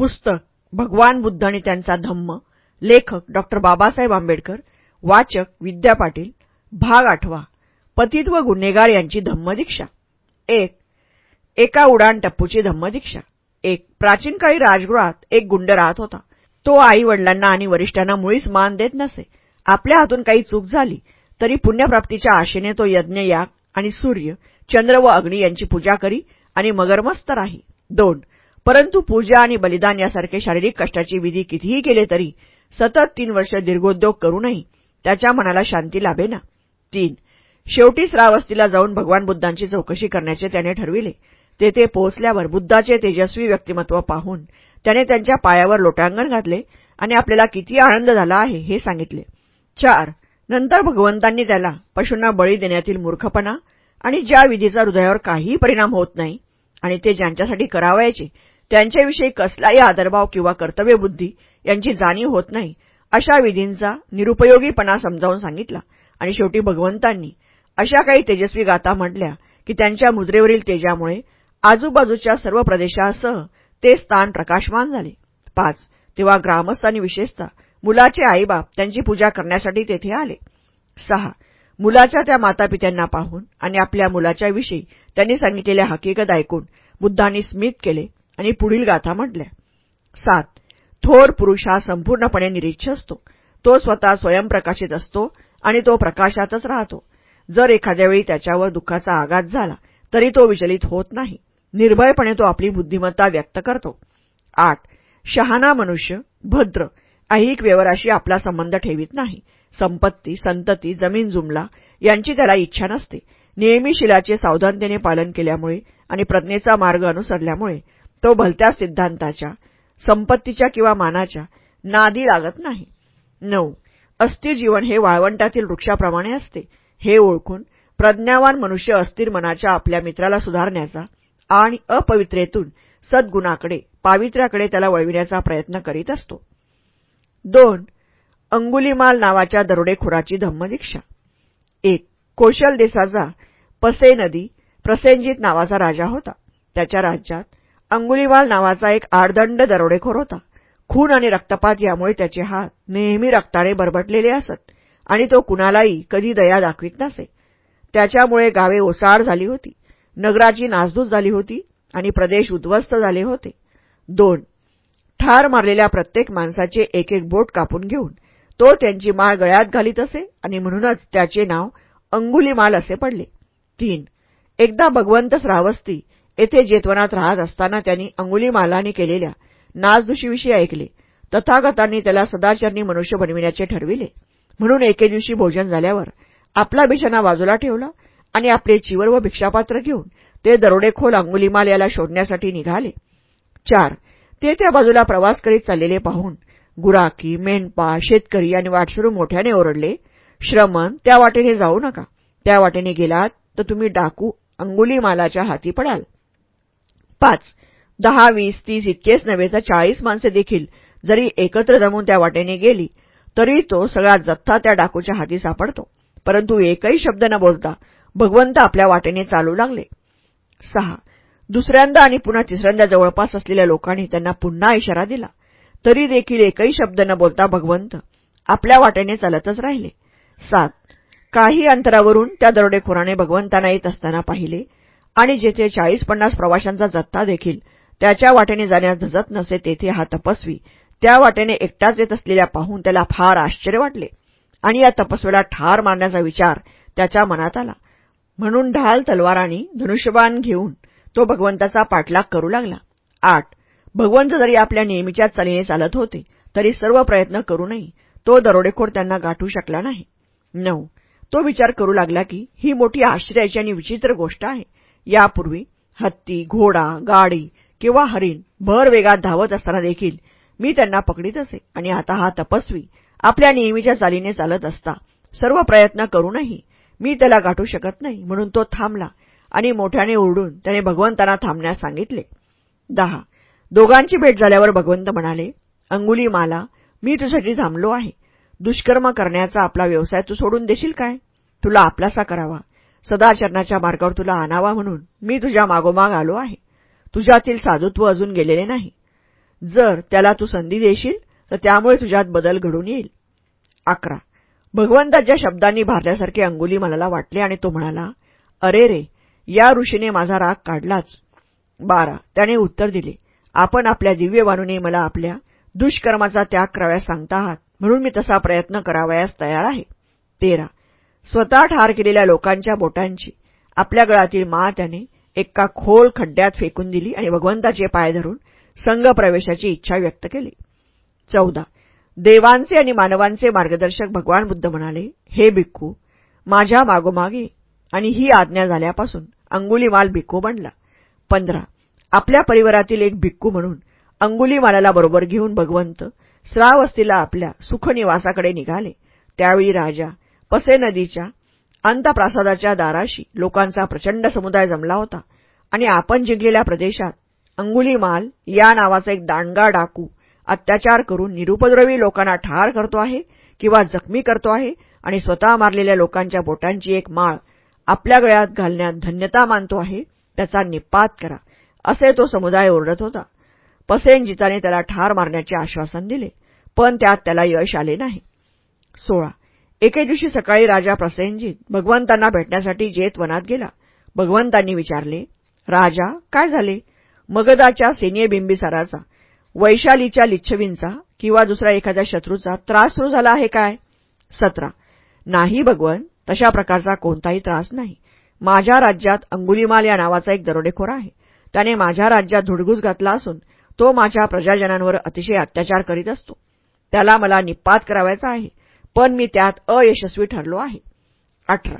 पुस्तक भगवान बुद्ध आणि त्यांचा धम्म लेखक डॉक्टर बाबासाहेब आंबेडकर वाचक विद्या पाटील भाग आठवा पतित व गुन्हेगार यांची धम्मदीक्षा. एक एका उडाण टप्पूची धम्मदीक्षा. एक प्राचीन काळी राजगृहात एक गुंड राहत होता. तो आई वडिलांना आणि वरिष्ठांना मुळीच मान देत नसे. आपल्या हातून काही चूक झाली तरी पुण्यप्राप्तीच्या आशेने तो यज्ञ याग आणि सूर्य चंद्र व अग्नी यांची पूजा करी आणि मगरमस्त राही. दोन परंतु पूजा आणि बलिदान यासारखे शारीरिक कष्टाची विधी कितीही केले तरी सतत तीन वर्ष दीर्घोद्योग करूनही त्याच्या मनाला शांती लाभेना. तीन शेवटी श्रावस्तीला जाऊन भगवान बुद्धांची चौकशी करण्याचे त्याने ठरविले. तेथे पोहोचल्यावर बुद्धाचे तेजस्वी व्यक्तिमत्व पाहून त्याने त्यांच्या पायावर लोटांगण घातले आणि आपल्याला किती आनंद झाला आहे हे सांगितले. चार नंतर भगवंतांनी त्याला पशूंना बळी देण्यातील मूर्खपणा आणि ज्या विधीचा हृदयावर काहीही परिणाम होत नाही आणि ते ज्यांच्यासाठी करावायचे त्यांच्याविषयी कसलाही आदरभाव किंवा कर्तव्यबुद्धी यांची जाणीव होत नाही अशा विधींचा निरुपयोगीपणा समजावून सांगितला. आणि शेवटी भगवंतांनी अशा काही तेजस्वी गाथा म्हटल्या की त्यांच्या मुद्रेवरील तेजामुळे आजूबाजूच्या सर्व प्रदेशासह ते स्थान प्रकाशमान झाले. पाच तेव्हा ग्रामस्थांनी विशेषतः मुलाचे आईबाप त्यांची पूजा करण्यासाठी तेथे आले. सहा मुलाच्या त्या मातापित्यांना पाहून आणि आपल्या मुलाच्याविषयी त्यांनी सांगितलेल्या हकीकत ऐकून बुद्धांनी स्मित केले. आणि पुढील गाथा म्हटल्या. सात. थोर पुरुष हा संपूर्णपणे निरीच्छ असतो. तो स्वतः स्वयंप्रकाशित असतो आणि तो प्रकाशातच राहतो. जर एखाद्या वेळी त्याच्यावर दुःखाचा आघात झाला तरी तो विचलित होत नाही. निर्भयपणे तो आपली बुद्धिमत्ता व्यक्त करतो. आठ. शहाणा मनुष्य भद्र ऐहिक व्यवहाराशी आपला संबंध ठेवित नाही. संपत्ती संतती जमीन जुमला यांची त्याला इच्छा नसते. नेहमी शिलाचे सावधानतेने पालन केल्यामुळे आणि प्रज्ञेचा मार्ग अनुसरल्यामुळे तो भलत्या सिद्धांताच्या संपत्तीच्या किंवा मानाच्या नादी लागत नाही. नऊ. अस्थिर जीवन हे वाळवंटातील वृक्षाप्रमाणे असते. हे ओळखून प्रज्ञावान मनुष्य अस्थिर मनाच्या आपल्या मित्राला सुधारण्याचा आणि अपवित्रेतून सद्गुणाकडे पावित्र्याकडे त्याला वळविण्याचा प्रयत्न करीत असतो. दोन. अंगुलीमाल नावाच्या दरोडेखोराची धम्मदीक्षा. एक. कोशल देशाचा पसे नदी प्रसेनजित नावाचा राजा होता. त्याच्या राज्यात अंगुलीमाल नावाचा एक आडदंड दरोडेखोर होता. खून आणि रक्तपात यामुळे त्याचे हात नेहमी रक्ताने बरबटलेले असत आणि तो कुणालाही कधी दया दाखवित नसे. त्याच्यामुळे गावे ओसाड झाली होती नगराची नासधूस झाली होती आणि प्रदेश उद्ध्वस्त झाले होते. दोन ठार मारलेल्या प्रत्येक माणसाचे एक एक बोट कापून घेऊन तो त्यांची माळ गळ्यात घालीत असे आणि म्हणूनच त्याचे नाव अंगुलीमाल असे पडले. तीन एकदा भगवंत श्रावस्ती येथे जेतवनात राहत असताना त्यांनी अंगुलीमालाने केलेल्या नाचदुशीविषयी ऐकले. तथागतांनी त्याला सदाचरणी मनुष्य बनविण्याचे ठरविले. म्हणून एके दिवशी भोजन झाल्यावर आपला बिछाना बाजूला ठेवला आणि आपले चिवर व भिक्षापात्र घेऊन ते दरोडेखोल अंगुलीमाल याला शोधण्यासाठी निघाले. चार. ते त्या बाजूला प्रवास करीत चाललेले पाहून गुराकी मेंढपा शेतकरी आणि वाटसरू मोठ्याने ओरडले श्रमण त्या वाटेने जाऊ नका. त्या वाटेने गेलात तर तुम्ही डाकू अंगुलीमालाच्या हाती पडाल. पाच. दहा वीस तीस इतकेच नव्हे तर चाळीस माणसे देखील जरी एकत्र जमून त्या वाटेने गेली तरी तो सगळा जथ्था त्या डाकूच्या हाती सापडतो. परंतु एकही शब्द न बोलता भगवंत आपल्या वाटेने चालू लागले. सहा. दुसऱ्यांदा आणि पुन्हा तिसऱ्यांदा जवळपास असलेल्या लोकांनी त्यांना पुन्हा इशारा दिला. तरी देखील एकही शब्द न बोलता भगवंत आपल्या वाटेने चालतच राहिले. सात. काही अंतरावरून त्या दरोडेखोराने भगवंतांना येत असताना पाहिले आणि जेथे चाळीस पन्नास प्रवाशांचा जत्था देखील त्याच्या वाटेने जाण्यास धजत नसे तेथे हा तपस्वी. त्या वाटेने एकटाच येत असलेल्या पाहून त्याला फार आश्चर्य वाटले. आणि या तपस्वीला ठार मारण्याचा विचार त्याच्या मनात आला. म्हणून ढाल तलवारांनी धनुष्यबाण घेऊन तो भगवंताचा पाठलाग करू लागला. आठ. भगवंत जरी आपल्या नेहमीच्या चालीने चालत होते तरी सर्व प्रयत्न करूनही तो दरोडेखोर त्यांना गाठू शकला नाही. नऊ. तो विचार करू लागला की ही मोठी आश्चर्याची आणि विचित्र गोष्ट आहे. यापूर्वी हत्ती घोडा गाडी किंवा हरिण भर वेगात धावत असताना देखील मी त्यांना पकडीत असे आणि आता हा तपस्वी आपल्या नेहमीच्या चालीने चालत असता सर्व प्रयत्न करूनही मी त्याला गाठू शकत नाही म्हणून तो थांबला आणि मोठ्याने ओरडून त्याने भगवंतांना थांबण्यास सांगितले. दहा. दोघांची भेट झाल्यावर भगवंत म्हणाले अंगुली माला मी तुझ्यासाठी थांबलो आहे. दुष्कर्म करण्याचा आपला व्यवसाय तू सोडून देशील काय? तुला आपलासा करावा. सदाचरणाच्या मार्गावर तुला आणावा म्हणून मी तुझ्या मागोमाग आलो आहे. तुझ्यातील साधुत्व अजून गेलेले नाही. जर त्याला तू संधी देशील तर त्यामुळे तुझ्यात बदल घडून येईल. अकरा. भगवंताच्या शब्दांनी भारल्यासारखे अंगुली मला वाटले आणि तो म्हणाला अरे रे या ऋषीने माझा राग काढलाच. बारा. त्याने उत्तर दिले आपण आपल्या दिव्यवाणूने मला आपल्या दुष्कर्माचा त्याग कराव्यास सांगता आहात म्हणून मी तसा प्रयत्न करावयास तयार आहे. तेरा. स्वतः ठार केलेल्या लोकांच्या बोटांची. आपल्या गळातील मा त्याने एका खोल खड्ड्यात फेकून दिली आणि भगवंताचे पाय धरून संघप्रवेशाची इच्छा व्यक्त केली. चौदा. देवांचे आणि मानवांचे मार्गदर्शक भगवान बुद्ध म्हणाले हे भिक्खू माझ्या मागोमागे आणि ही आज्ञा झाल्यापासून अंगुलीमाल भिक्खू बनला. पंधरा. आपल्या परिवारातील एक भिक्खू म्हणून अंगुलीमालाला बरोबर घेऊन भगवंत श्रावस्तीला आपल्या सुखनिवासाकडे निघाले. त्यावेळी राजा पसे नदीच्या अंतप्रासादाच्या दाराशी लोकांचा प्रचंड समुदाय जमला होता. आणि आपण जिंकलेल्या प्रदेशात अंगुलीमाल या नावाचा एक दांडगा डाकू अत्याचार करून निरुपद्रवी लोकांना ठार करतो आहे किंवा जखमी करतो आहे आणि स्वतः मारलेल्या लोकांच्या बोटांची एक माळ आपल्या गळ्यात घालण्यात धन्यता मानतो आहे त्याचा निपात करा असे तो समुदाय ओरडत होता. पसेनजिताने त्याला ठार मारण्याचे आश्वासन दिले पण त्यात त्याला यश आले नाही. सोळा. एके दिवशी सकाळी राजा प्रसेनजीत भगवंतांना भेटण्यासाठी जेत वनात गेला. भगवंतांनी विचारले राजा काय झाले? मगदाच्या सेनिय बिंबिसाराचा वैशालीच्या लिच्छवींचा किंवा दुसऱ्या एखाद्या शत्रूचा त्रास सुरू झाला आहे काय? सतरा. नाही भगवन तशा प्रकारचा कोणताही त्रास नाही. माझ्या राज्यात अंगुलीमाल या नावाचा एक दरोडेखोर आहे. त्याने माझ्या राज्यात धुडगूस घातला असून तो माझ्या प्रजाजनांवर अतिशय अत्याचार करीत असतो. त्याला मला निपात करावायचा आहे. पण मी त्यात अयशस्वी ठरलो आहे. अठरा.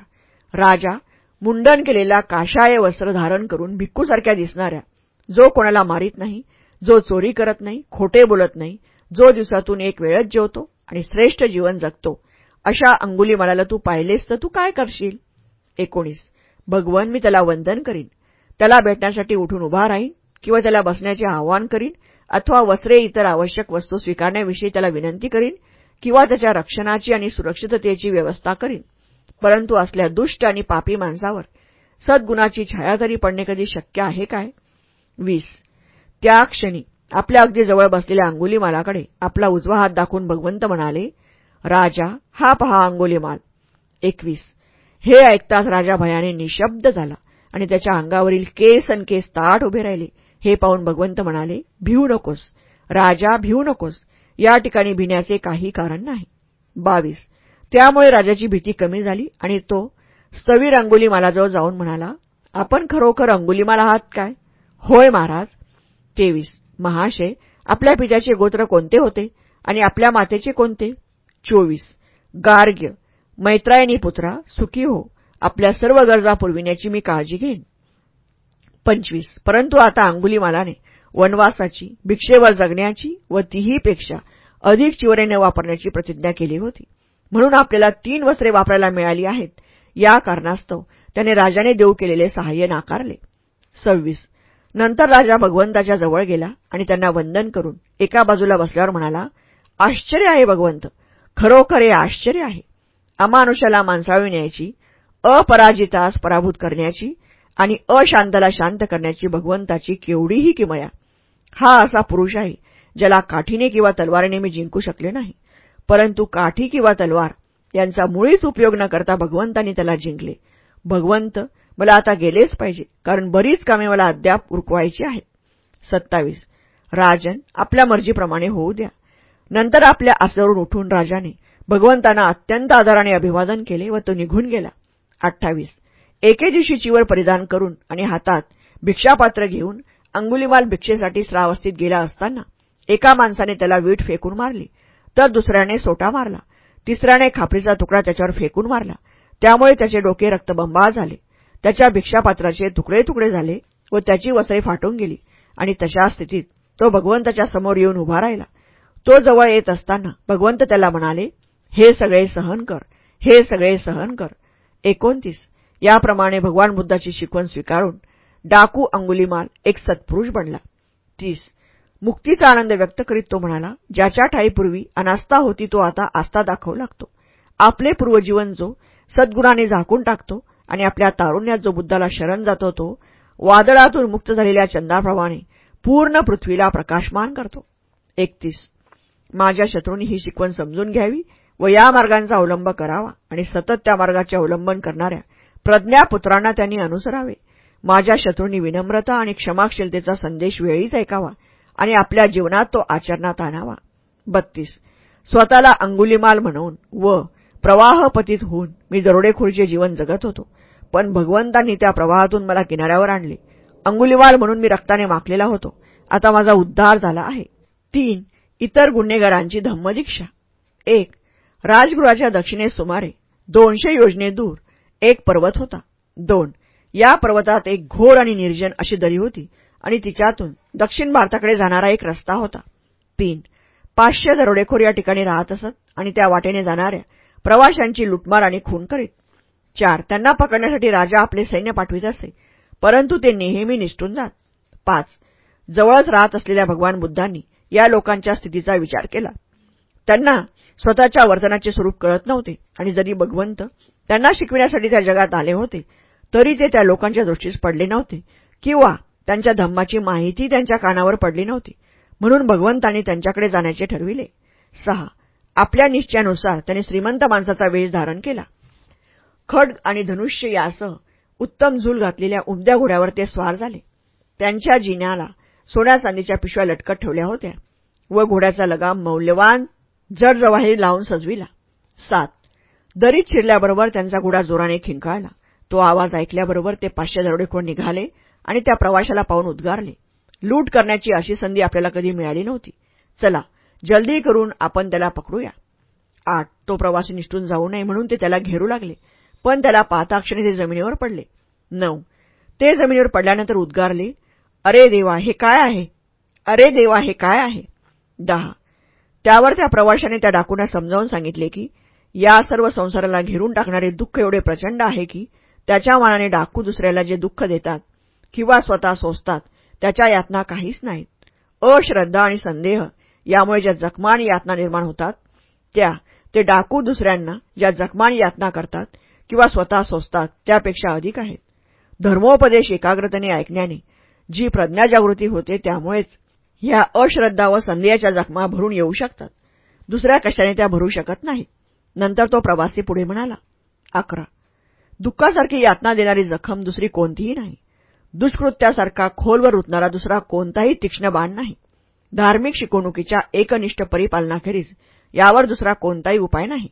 राजा मुंडन केलेला काशाय वस्त्र धारण करून भिक्खूसारख्या दिसणाऱ्या जो कोणाला मारीत नाही जो चोरी करत नाही खोटे बोलत नाही जो दिवसातून एक वेळच जेवतो आणि श्रेष्ठ जीवन जगतो अशा अंगुली मनाला तू पाहिलेस तर तू काय करशील? एकोणीस. भगवन मी त्याला वंदन करीन. त्याला भेटण्यासाठी उठून उभा राहीन किंवा त्याला बसण्याचे आवाहन करीन अथवा वस्त्रे इतर आवश्यक वस्तू स्वीकारण्याविषयी त्याला विनंती करीन किंवा त्याच्या रक्षणाची आणि सुरक्षिततेची व्यवस्था करीन. परंतु असल्या दुष्ट आणि पापी माणसावर सद्गुणाची छाया तरी पडणे कधी शक्य आहे काय? वीस. त्या क्षणी आपल्या अगदी जवळ बसलेल्या अंगुलीमालाकडे आपला उजवा हात दाखवून भगवंत म्हणाले राजा हा पहा अंगुलीमाल. एकवीस. हे ऐकताच राजा भयाने निशब्द झाला आणि त्याच्या अंगावरील केस अन केस ताट उभे राहिले. हे पाहून भगवंत म्हणाले भिवू नकोस. राजा भिवू नकोस. या ठिकाणी भिण्याचे काही कारण नाही. बावीस. त्यामुळे राजाची भीती कमी झाली आणि तो स्थवीर अंगुलीमालाजवळ जाऊन म्हणाला आपण खरोखर अंगुलीमाल आहात काय? होय महाराज. तेवीस. महाशय आपल्या पित्याचे गोत्र कोणते होते आणि आपल्या मातेचे कोणते? चोवीस. गार्ग्य. मैत्रायणी पुत्रा सुखी हो. आपल्या सर्व गरजा पुरविण्याची मी काळजी घेईन. पंचवीस. परंतु आता अंगुलीमालाने वनवासाची भिक्षेवर जगण्याची व तीहीपेक्षा अधिक चिवरेने वापरण्याची प्रतिज्ञा केली होती. म्हणून आपल्याला तीन वस्त्रे वापरायला मिळाली आहेत. या कारणास्तव त्याने राजाने देऊ केलेले सहाय्य नाकारले. सव्वीस. नंतर राजा भगवंताच्या जवळ गेला आणि त्यांना वंदन करून एका बाजूला बसल्यावर म्हणाला आश्चर्य आहे भगवंत! खरोखर हे आश्चर्य आहे. अमानुषाला माणसाविण्याची अपराजितास पराभूत करण्याची आणि अशांताला शांत करण्याची भगवंताची केवढीही किमया हा असा पुरुष आहे ज्याला काठीने किंवा तलवारीने मी जिंकू शकले नाही. परंतु काठी किंवा तलवार यांचा मुळीच उपयोग न करता भगवंतांनी त्याला जिंकले. भगवंत मला आता गेलेच पाहिजे कारण बरीच कामे मला अद्याप उरकवायची आहेत. सत्तावीस. राजन आपल्या मर्जीप्रमाणे होऊ द्या. नंतर आपल्या आसल्यावरून उठून राजाने भगवंतांना अत्यंत आदराने अभिवादन केले व तो निघून गेला. अठ्ठावीस. एके दिवशी चिवर परिधान करून आणि हातात भिक्षापात्र घेऊन अंगुलीमाल भिक्षेसाठी श्रावस्थित गेला असताना एका माणसाने त्याला वीट फेकून मारली तर दुसऱ्याने सोटा मारला तिसऱ्याने खापरीचा तुकडा त्याच्यावर फेकून मारला. त्यामुळे त्याचे डोके रक्तबंबाळ झाले. त्याच्या भिक्षापात्राचे तुकडे तुकडे झाले व त्याची वसई फाटून गेली आणि तशा स्थितीत तो भगवंताच्या समोर येऊन उभा राहिला. तो जवळ येत असताना भगवंत त्याला म्हणाले हे सगळे सहन कर हे सगळे सहन कर. एकोणतीस. याप्रमाणे भगवान बुद्धाची शिकवण स्वीकारून डाकू अंगुलीमाल एक सत्पुरुष बनला. तीस. मुक्तीचा आनंद व्यक्त करीत तो म्हणाला ज्याच्या ठाईपूर्वी अनास्था होती तो आता आस्था दाखवू लागतो. आपले पूर्वजीवन जो सद्गुणाने झाकून टाकतो आणि आपल्या तारुण्यात जो बुद्धाला शरण जातो तो वादळातून मुक्त झालेल्या चंदाप्रमाणे पूर्ण पृथ्वीला प्रकाशमान करतो. एकतीस. माझ्या शत्रूंनी ही शिकवण समजून घ्यावी व या मार्गांचा अवलंब करावा आणि सतत त्या मार्गाचे अवलंबन करणाऱ्या प्रज्ञापुत्रांना त्यांनी अनुसरावे. माझ्या शत्रूंनी विनम्रता आणि क्षमाशीलतेचा संदेश वेळीच ऐकावा आणि आपल्या जीवनात तो आचरणात आणावा. बत्तीस. स्वतःला अंगुलीमाल म्हणून व प्रवाहपतीत होऊन मी दरोडेखोरीचे जीवन जगत होतो पण भगवंतांनी त्या प्रवाहातून मला किनाऱ्यावर आणले. अंगुलीमाल म्हणून मी रक्ताने माखलेला होतो. आता माझा उद्धार झाला आहे. तीन. इतर गुन्हेगारांची धम्मदीक्षा. एक. राजगृहाच्या दक्षिणेस सुमारे दोनशे योजने दूर एक पर्वत होता. दोन. या पर्वतात एक घोर आणि निर्जन अशी दरी होती आणि तिच्यातून दक्षिण भारताकडे जाणारा एक रस्ता होता. तीन पाचशे दरोडेखोर या ठिकाणी राहत असत आणि त्या वाटेने जाणाऱ्या प्रवाशांची लुटमार आणि खून करीत. चार त्यांना पकडण्यासाठी राजा आपले सैन्य पाठवित असे परंतु ते नेहमी निष्ठून जात. पाच जवळच राहत असलेल्या भगवान बुद्धांनी या लोकांच्या स्थितीचा विचार केला. त्यांना स्वतःच्या वर्तनाचे स्वरूप कळत नव्हते आणि जरी भगवंत त्यांना शिकविण्यासाठी त्या जगात आले होते तरी ते त्या लोकांच्या दृष्टीस पडले नव्हते. किंवा त्यांच्या धम्माची माहिती त्यांच्या कानावर पडली नव्हती. म्हणून भगवंतांनी त्यांच्याकडे जाण्याचे ठरविले. सहा. आपल्या निश्चयानुसार त्यांनी श्रीमंत माणसाचा वेश धारण केला. खड आणि धनुष्य यासह उत्तम झूल घातलेल्या उमद्या घोड्यावर ते स्वार झाले. त्यांच्या जिन्याला सोन्या चांदीच्या पिशव्या लटकत ठेवल्या होत्या व घोड्याचा लगाम मौल्यवान जडजवाही लावून सजविला. सात. दरीत शिरल्याबरोबर त्यांचा घोडा जोराने खिंकाळला. तो आवाज ऐकल्याबरोबर ते पाचशे दरोडेखोर निघाले आणि त्या प्रवाशाला पाहून उद्गारले. लूट करण्याची अशी संधी आपल्याला कधी मिळाली नव्हती. चला जल्दी करून आपण त्याला पकडूया. आठ तो प्रवासी निष्ठून जाऊ नये म्हणून ते त्याला घेरू लागले पण त्याला पाहता क्षणी ते जमिनीवर पडले. नऊ ते जमिनीवर पडल्यानंतर उद्गारले अरे देवा हे काय आहे? अरे देवा हे काय आहे? दहा त्यावर त्या प्रवाशाने त्या डाकूंना समजावून सांगितले की या सर्व संसाराला घेरून टाकणारे दुःख एवढे प्रचंड आहे की त्याच्या मानाने डाकू दुसऱ्याला जे दुःख देतात किंवा स्वतः सोसतात त्याच्या यातना काहीच नाहीत. अश्रद्धा आणि संदेह यामुळे ज्या जखमा आणि यातना निर्माण होतात त्या ते डाकू दुसऱ्यांना ज्या जखमा यातना करतात किंवा स्वतः सोसतात त्यापेक्षा अधिक आहेत. धर्मोपदेश एकाग्रतेने ऐकण्याने जी प्रज्ञाजागृती होते त्यामुळेच ह्या अश्रद्धा व संदेहाच्या जखमा भरून येऊ शकतात. दुसऱ्या कशाने त्या भरू शकत नाहीत? नंतर तो प्रवासी पुढे म्हणाला अकरा. दुःखासारखी यातना देणारी जखम दुसरी कोणतीही नाही. दुष्कृत्यासारखा खोलवर उतणारा दुसरा कोणताही तीक्ष्ण बाण नाही. धार्मिक शिकवणुकीच्या एकनिष्ठ परिपालनाखेरीज यावर दुसरा कोणताही उपाय नाही.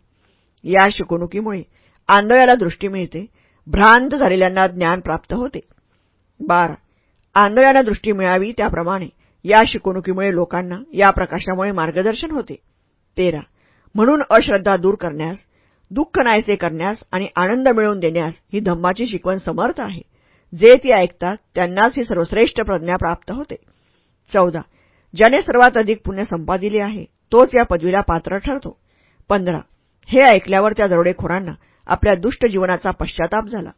या शिकवणुकीमुळे आंधळ्याला दृष्टी मिळते भ्रांत झालेल्यांना ज्ञान प्राप्त होते. बारा. आंधळ्यांना दृष्टी मिळावी त्याप्रमाणे या शिकवणुकीमुळे लोकांना या प्रकाशामुळे मार्गदर्शन होते. तेरा. म्हणून अश्रद्धा दूर करण्यास दुःख नायसे करण्यास आणि आनंद मिळवून देण्यास ही धम्माची शिकवण समर्थ आहे. जे ती ऐकतात त्यांनाच ही सर्वश्रेष्ठ प्रज्ञा प्राप्त होते. चौदा. ज्याने सर्वात अधिक पुण्य संपादिले आहे तोच या पदवीला पात्र ठरतो. पंधरा. हे ऐकल्यावर त्या दरोडेखोरांना आपल्या दुष्ट जीवनाचा पश्चाताप झाला.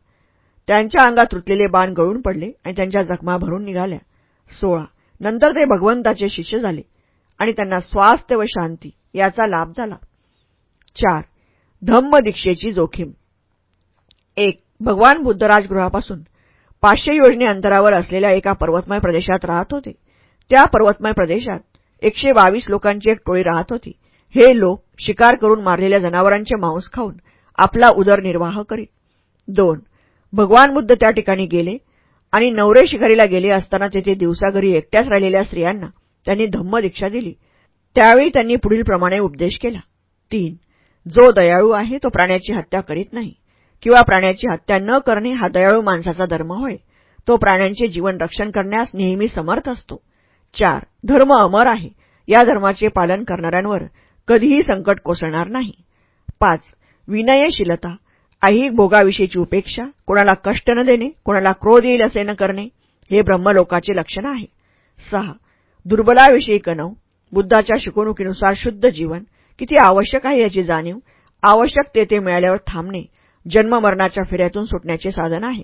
त्यांच्या अंगात रुतलेले बाण गळून पडले आणि त्यांच्या जखमा भरून निघाल्या. सोळा. नंतर ते भगवंताचे शिष्य झाले आणि त्यांना स्वास्थ्य व शांती याचा लाभ झाला. चार. धम्मदीक्षेची जोखीम. एक भगवान बुद्ध राजगृहापासून पाचशे योजने अंतरावर असलेल्या एका पर्वतमय प्रदेशात राहत होते. त्या पर्वतमय प्रदेशात एकशे बावीस लोकांची एक टोळी राहत होती. हे लोक शिकार करून मारलेल्या जनावरांचे मांस खाऊन आपला उदरनिर्वाह करीत. दोन भगवान बुद्ध त्या ठिकाणी गेले आणि नवरे शिकारीला गेले असताना तेथे दिवसाघरी एकट्याच राहिलेल्या स्त्रियांना त्यांनी धम्मदीक्षा दिली. त्यावेळी त्यांनी पुढीलप्रमाणे उपदेश केला. तीन जो दयाळू आहे तो प्राण्याची हत्या करीत नाही. किंवा प्राण्याची हत्या न करणे हा दयाळू माणसाचा धर्म होय. तो प्राण्यांचे जीवन रक्षण करण्यास नेहमी समर्थ असतो. चार धर्म अमर आहे. या धर्माचे पालन करणाऱ्यांवर कधीही संकट कोसळणार नाही. पाच विनयशीलता. ऐहिक भोगाविषयीची उपेक्षा कोणाला कष्ट न देणे कोणाला क्रोध येईल असे न करणे हे ब्रह्मलोकाचे लक्षण आहे. सहा दुर्बलाविषयी कणव. बुद्धाच्या शिकवणुकीनुसार शुद्ध जीवन. किती आवश्यक आहे याची जाणीव? आवश्यक ते ते मिळाल्यावर थांबणे जन्ममरणाच्या फेऱ्यातून सुटण्याचे साधन आहे.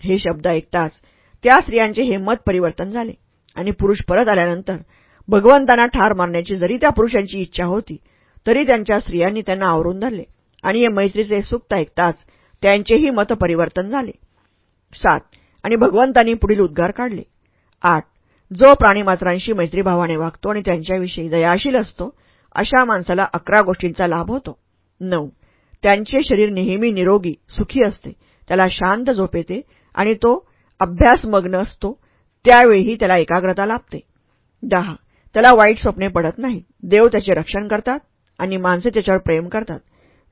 हे शब्द ऐकताच त्या स्त्रियांचे हे मत परिवर्तन झाले आणि पुरुष परत आल्यानंतर भगवंतांना ठार मारण्याची जरी त्या पुरुषांची इच्छा होती तरी त्यांच्या स्त्रियांनी त्यांना आवरून धरले आणि या मैत्रीचे सुक्त ऐकताच त्यांचेही मत परिवर्तन झाले. सात. आणि भगवंतांनी पुढील उद्गार काढले. आठ. जो प्राणीमात्रांशी मैत्रीभावाने वागतो आणि त्यांच्याविषयी दयाशील असतो अशा माणसाला अकरा गोष्टींचा लाभ होतो. नऊ. त्यांचे शरीर नेहमी निरोगी सुखी असते. त्याला शांत झोप येते आणि तो अभ्यासमग्न असतो. त्यावेळीही त्याला एकाग्रता लाभते. दहा. त्याला वाईट स्वप्ने पडत नाहीत. देव त्याचे रक्षण करतात आणि माणसे त्याच्यावर प्रेम करतात.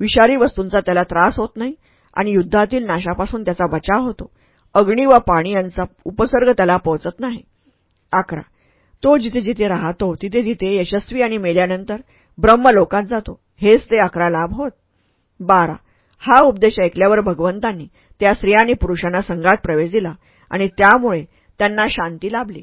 विषारी वस्तूंचा त्याला त्रास होत नाही आणि युद्धातील नाशापासून त्याचा बचाव होतो. अग्नी व पाणी यांचा उपसर्ग त्याला पोहोचत नाही. अकरा. तो जिथे जिथे राहतो तिथे तिथे यशस्वी आणि मेल्यानंतर ब्रह्मलोकात जातो. हेच ते अकरा लाभ होत. बारा. हा उपदेश ऐकल्यावर भगवंतांनी त्या स्त्रिया आणि पुरुषांना संघात प्रवेश दिला आणि त्यामुळे त्यांना शांती लाभली.